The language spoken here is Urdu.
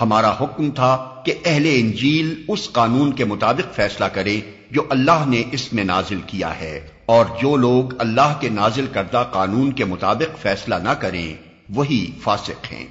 ہمارا حکم تھا کہ اہل انجیل اس قانون کے مطابق فیصلہ کرے جو اللہ نے اس میں نازل کیا ہے، اور جو لوگ اللہ کے نازل کردہ قانون کے مطابق فیصلہ نہ کریں، وہی فاسق ہیں۔